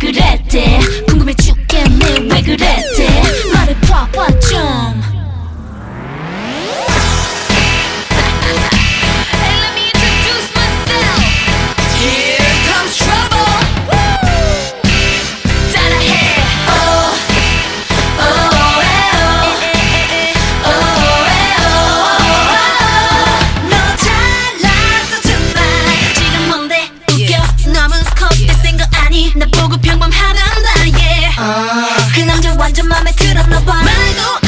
くれって 아니 나 보고 평범하단다 yeah. uh. 그 남자 완전 맘에 들었나봐 말도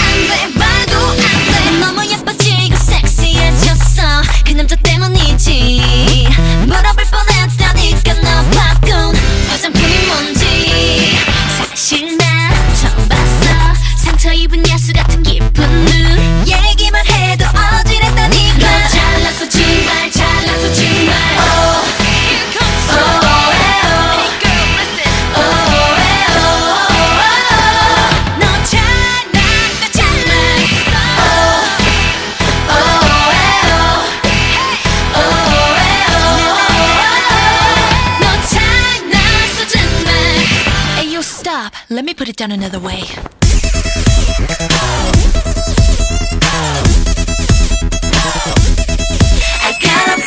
Stop. Let me put it down another way. I got a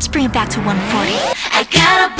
Let's bring it back to 140. I gotta